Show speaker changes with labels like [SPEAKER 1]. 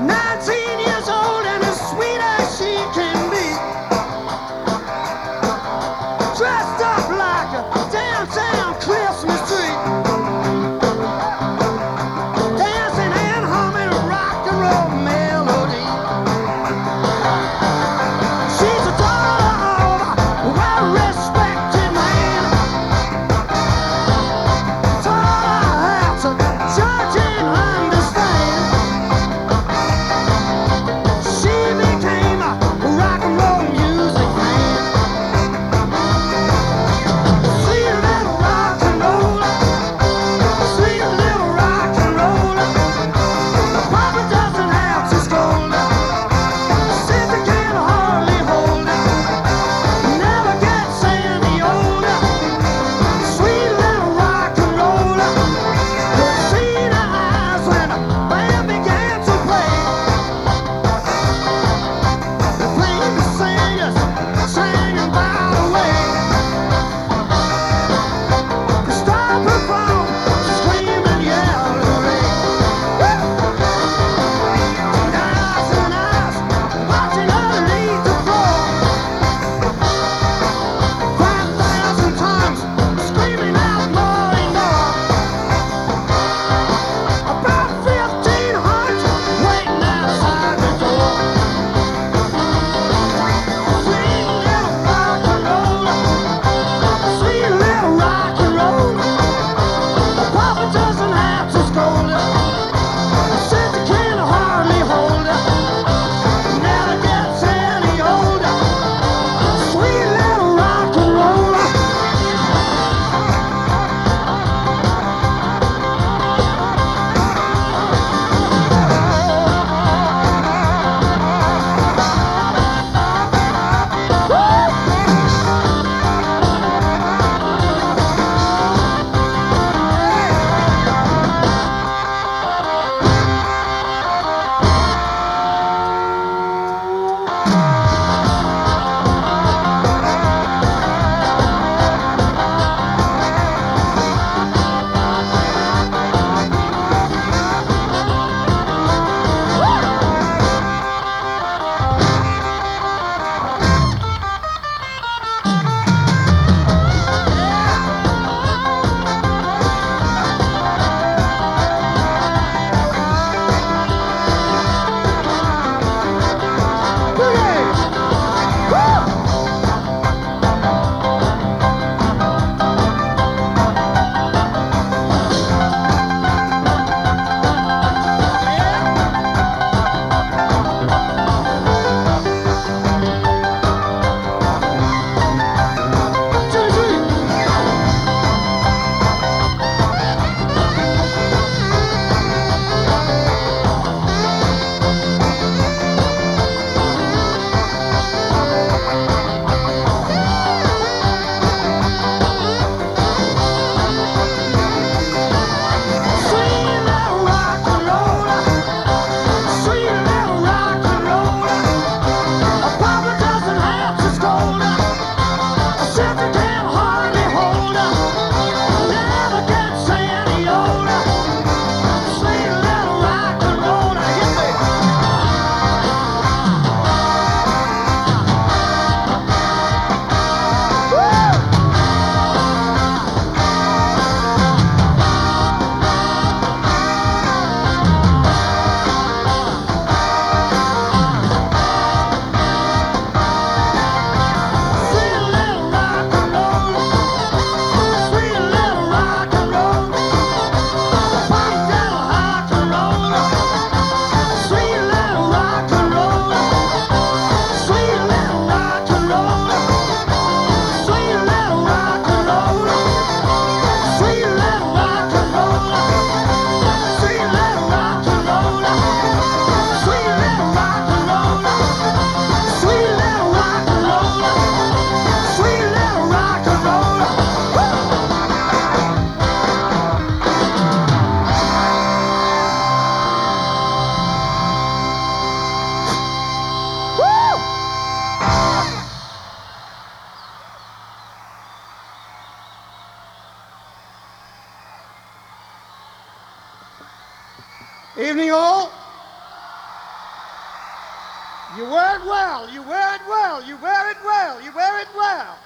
[SPEAKER 1] not Evening all. You wear it well. You wear it well. You wear it well. You wear it well.